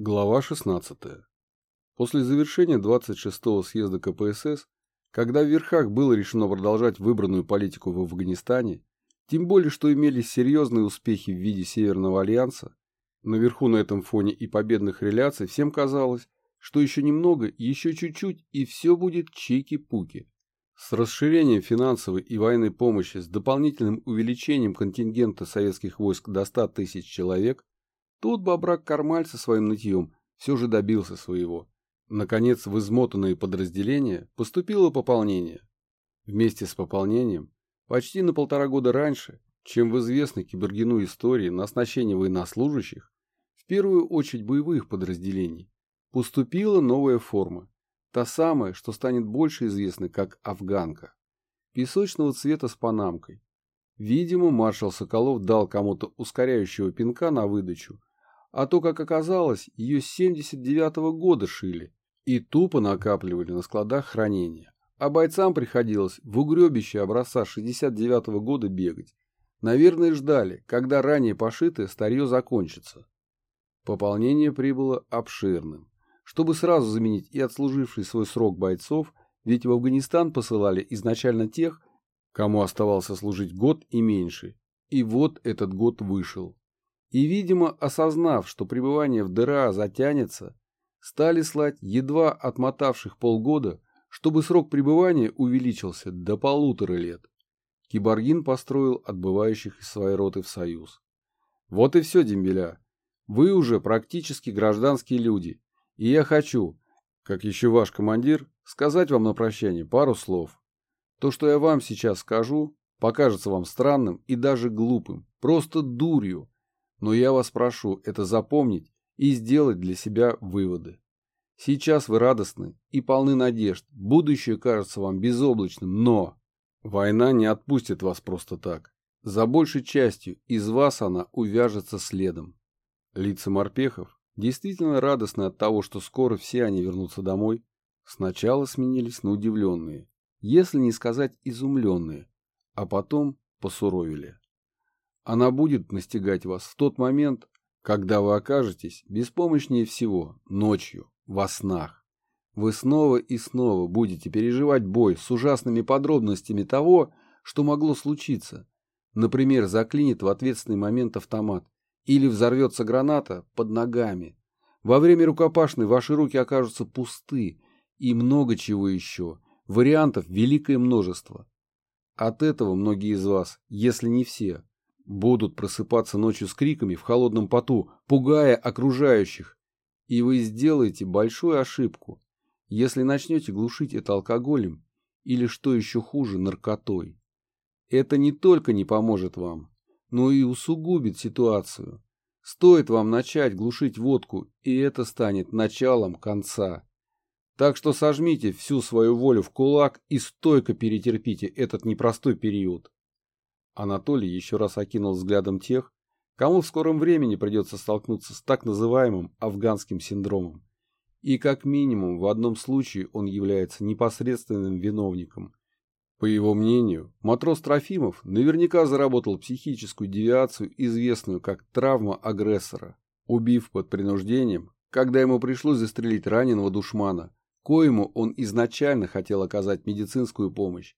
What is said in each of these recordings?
Глава 16. После завершения 26-го съезда КПСС, когда в верхах было решено продолжать выбранную политику в Афганистане, тем более, что имелись серьезные успехи в виде Северного альянса, наверху на этом фоне и победных реляций всем казалось, что еще немного, еще чуть-чуть, и все будет чики-пуки. С расширением финансовой и военной помощи, с дополнительным увеличением контингента советских войск до 100 тысяч человек, Тут Бобрак Кармаль со своим нытьем все же добился своего. Наконец, в измотанные подразделения поступило пополнение. Вместе с пополнением, почти на полтора года раньше, чем в известной Кибергену истории на оснащение военнослужащих, в первую очередь боевых подразделений, поступила новая форма, та самая, что станет больше известной как афганка, песочного цвета с панамкой. Видимо, маршал Соколов дал кому-то ускоряющего пинка на выдачу, а то, как оказалось, ее с 79-го года шили и тупо накапливали на складах хранения. А бойцам приходилось в угребище образца 69-го года бегать. Наверное, ждали, когда ранее пошитое старье закончится. Пополнение прибыло обширным. Чтобы сразу заменить и отслуживший свой срок бойцов, ведь в Афганистан посылали изначально тех, кому оставался служить год и меньше. И вот этот год вышел. И, видимо, осознав, что пребывание в дыра затянется, стали слать едва отмотавших полгода, чтобы срок пребывания увеличился до полутора лет. Киборгин построил отбывающих из своей роты в союз. Вот и все, дембеля. Вы уже практически гражданские люди, и я хочу, как еще ваш командир, сказать вам на прощание пару слов. То, что я вам сейчас скажу, покажется вам странным и даже глупым, просто дурью, но я вас прошу это запомнить и сделать для себя выводы. Сейчас вы радостны и полны надежд, будущее кажется вам безоблачным, но война не отпустит вас просто так. За большей частью из вас она увяжется следом. Лица морпехов, действительно радостны от того, что скоро все они вернутся домой, сначала сменились на удивленные, если не сказать изумленные, а потом посуровили. Она будет настигать вас в тот момент, когда вы окажетесь беспомощнее всего, ночью, во снах. Вы снова и снова будете переживать бой с ужасными подробностями того, что могло случиться. Например, заклинит в ответственный момент автомат или взорвется граната под ногами. Во время рукопашной ваши руки окажутся пусты и много чего еще. Вариантов великое множество. От этого многие из вас, если не все, будут просыпаться ночью с криками в холодном поту, пугая окружающих. И вы сделаете большую ошибку, если начнете глушить это алкоголем или, что еще хуже, наркотой. Это не только не поможет вам, но и усугубит ситуацию. Стоит вам начать глушить водку, и это станет началом конца. Так что сожмите всю свою волю в кулак и стойко перетерпите этот непростой период. Анатолий еще раз окинул взглядом тех, кому в скором времени придется столкнуться с так называемым афганским синдромом. И как минимум в одном случае он является непосредственным виновником. По его мнению, матрос Трофимов наверняка заработал психическую девиацию, известную как травма агрессора, убив под принуждением, когда ему пришлось застрелить раненого душмана, коему он изначально хотел оказать медицинскую помощь.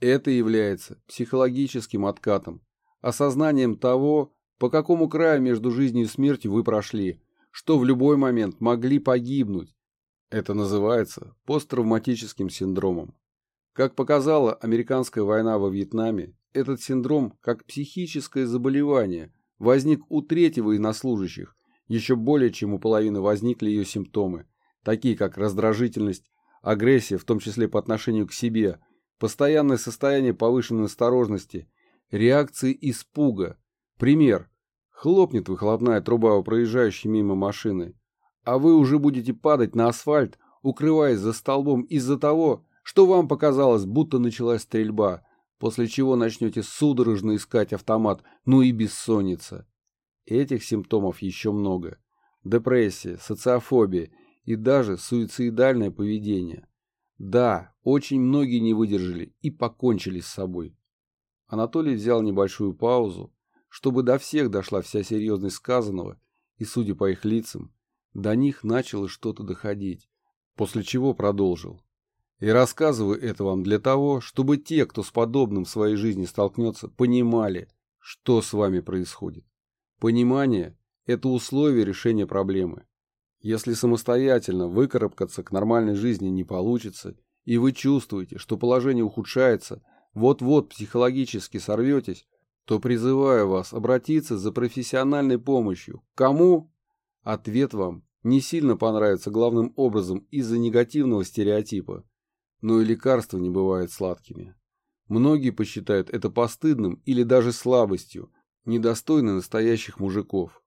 Это является психологическим откатом, осознанием того, по какому краю между жизнью и смертью вы прошли, что в любой момент могли погибнуть. Это называется посттравматическим синдромом. Как показала американская война во Вьетнаме, этот синдром, как психическое заболевание, возник у третьего инослужащих, еще более чем у половины возникли ее симптомы, такие как раздражительность, агрессия, в том числе по отношению к себе – постоянное состояние повышенной осторожности, реакции испуга. Пример. Хлопнет выхлопная труба у проезжающей мимо машины, а вы уже будете падать на асфальт, укрываясь за столбом из-за того, что вам показалось, будто началась стрельба, после чего начнете судорожно искать автомат, ну и бессонница. Этих симптомов еще много. Депрессия, социофобия и даже суицидальное поведение. Да, очень многие не выдержали и покончили с собой. Анатолий взял небольшую паузу, чтобы до всех дошла вся серьезность сказанного, и, судя по их лицам, До них начало что-то доходить, после чего продолжил. И рассказываю это вам для того, чтобы те, кто с подобным в своей жизни столкнется, понимали, что с вами происходит. Понимание – это условие решения проблемы. Если самостоятельно выкарабкаться к нормальной жизни не получится, и вы чувствуете, что положение ухудшается, вот-вот психологически сорветесь, то призываю вас обратиться за профессиональной помощью. Кому? Ответ вам не сильно понравится главным образом из-за негативного стереотипа. Но и лекарства не бывают сладкими. Многие посчитают это постыдным или даже слабостью, недостойной настоящих мужиков.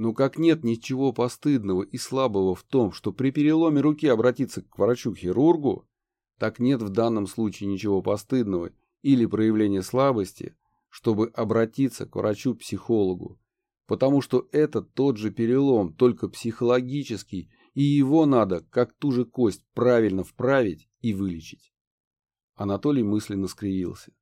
Но как нет ничего постыдного и слабого в том, что при переломе руки обратиться к врачу-хирургу, так нет в данном случае ничего постыдного или проявления слабости, чтобы обратиться к врачу-психологу, потому что это тот же перелом, только психологический, и его надо, как ту же кость, правильно вправить и вылечить. Анатолий мысленно скривился.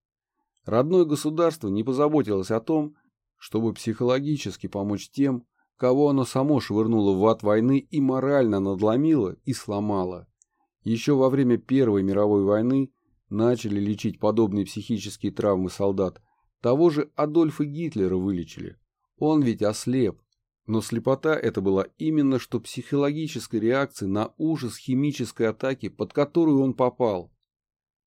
Родное государство не позаботилось о том, чтобы психологически помочь тем, кого оно само швырнуло в ад войны и морально надломило и сломало. Еще во время Первой мировой войны начали лечить подобные психические травмы солдат. Того же Адольфа Гитлера вылечили. Он ведь ослеп. Но слепота это была именно что психологической реакцией на ужас химической атаки, под которую он попал.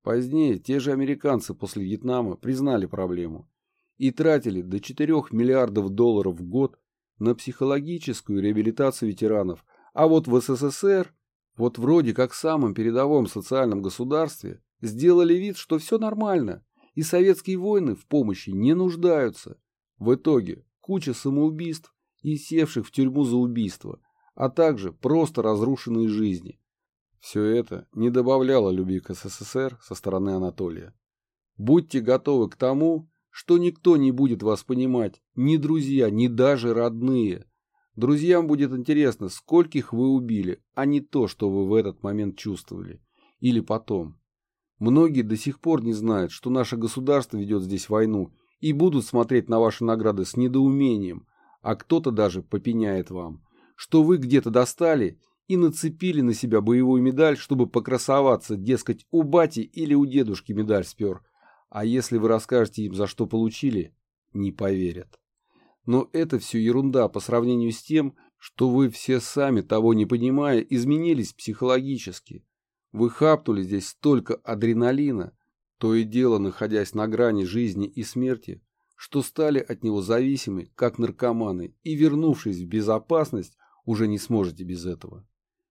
Позднее те же американцы после Вьетнама признали проблему и тратили до 4 миллиардов долларов в год на психологическую реабилитацию ветеранов, а вот в СССР, вот вроде как в самом передовом социальном государстве, сделали вид, что все нормально, и советские войны в помощи не нуждаются. В итоге куча самоубийств и севших в тюрьму за убийство, а также просто разрушенные жизни. Все это не добавляло любви к СССР со стороны Анатолия. Будьте готовы к тому, что никто не будет вас понимать, ни друзья, ни даже родные. Друзьям будет интересно, скольких вы убили, а не то, что вы в этот момент чувствовали. Или потом. Многие до сих пор не знают, что наше государство ведет здесь войну и будут смотреть на ваши награды с недоумением, а кто-то даже попеняет вам, что вы где-то достали и нацепили на себя боевую медаль, чтобы покрасоваться, дескать, у бати или у дедушки медаль спер. А если вы расскажете им, за что получили, не поверят. Но это все ерунда по сравнению с тем, что вы все сами, того не понимая, изменились психологически. Вы хапнули здесь столько адреналина, то и дело находясь на грани жизни и смерти, что стали от него зависимы, как наркоманы, и, вернувшись в безопасность, уже не сможете без этого.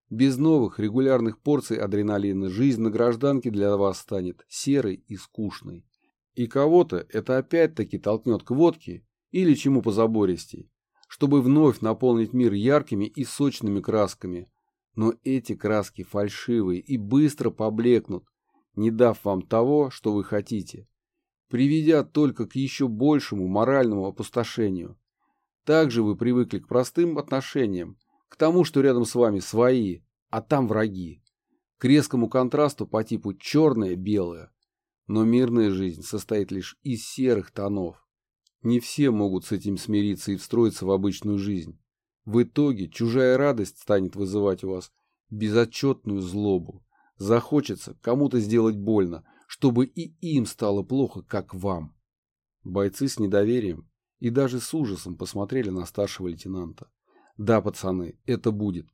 Без новых регулярных порций адреналина жизнь на гражданке для вас станет серой и скучной. И кого-то это опять-таки толкнет к водке или чему позабористей, чтобы вновь наполнить мир яркими и сочными красками. Но эти краски фальшивые и быстро поблекнут, не дав вам того, что вы хотите, приведя только к еще большему моральному опустошению. Также вы привыкли к простым отношениям, к тому, что рядом с вами свои, а там враги. К резкому контрасту по типу черное-белое. Но мирная жизнь состоит лишь из серых тонов. Не все могут с этим смириться и встроиться в обычную жизнь. В итоге чужая радость станет вызывать у вас безотчетную злобу. Захочется кому-то сделать больно, чтобы и им стало плохо, как вам. Бойцы с недоверием и даже с ужасом посмотрели на старшего лейтенанта. Да, пацаны, это будет.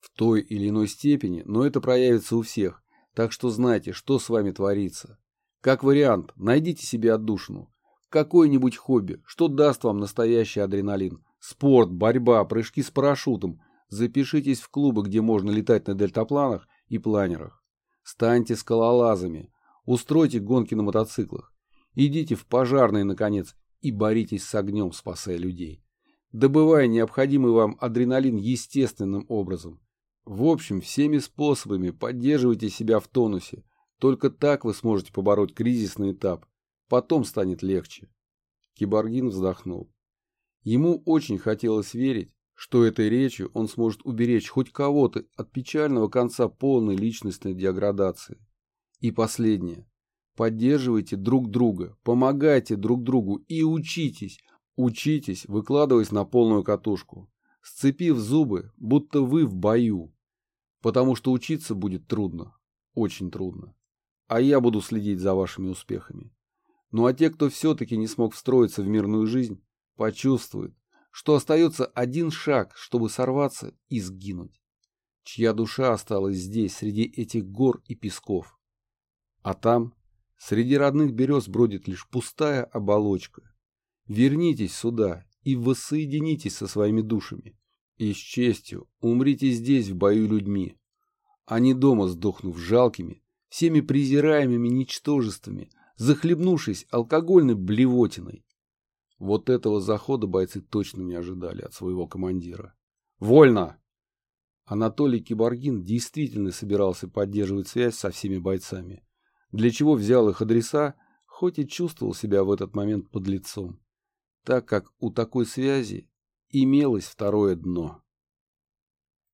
В той или иной степени, но это проявится у всех, так что знайте, что с вами творится. Как вариант, найдите себе отдушину. Какое-нибудь хобби, что даст вам настоящий адреналин. Спорт, борьба, прыжки с парашютом. Запишитесь в клубы, где можно летать на дельтапланах и планерах. Станьте скалолазами, устройте гонки на мотоциклах, идите в пожарные, наконец, и боритесь с огнем, спасая людей, добывая необходимый вам адреналин естественным образом. В общем, всеми способами поддерживайте себя в тонусе, только так вы сможете побороть кризисный этап, потом станет легче. Киборгин вздохнул. Ему очень хотелось верить, что этой речью он сможет уберечь хоть кого-то от печального конца полной личностной деградации. И последнее. Поддерживайте друг друга, помогайте друг другу и учитесь, учитесь, выкладываясь на полную катушку. сцепив зубы, будто вы в бою, потому что учиться будет трудно, очень трудно, а я буду следить за вашими успехами. Ну а те, кто все-таки не смог встроиться в мирную жизнь, почувствуют, что остается один шаг, чтобы сорваться и сгинуть, чья душа осталась здесь, среди этих гор и песков. А там, среди родных берез, бродит лишь пустая оболочка. Вернитесь сюда и воссоединитесь со своими душами. И с честью умрите здесь в бою людьми, а не дома сдохнув жалкими, всеми презираемыми ничтожествами, захлебнувшись алкогольной блевотиной. Вот этого захода бойцы точно не ожидали от своего командира. «Вольно!» Анатолий Киборгин действительно собирался поддерживать связь со всеми бойцами, для чего взял их адреса, хоть и чувствовал себя в этот момент под лицом, так как у такой связи имелось второе дно.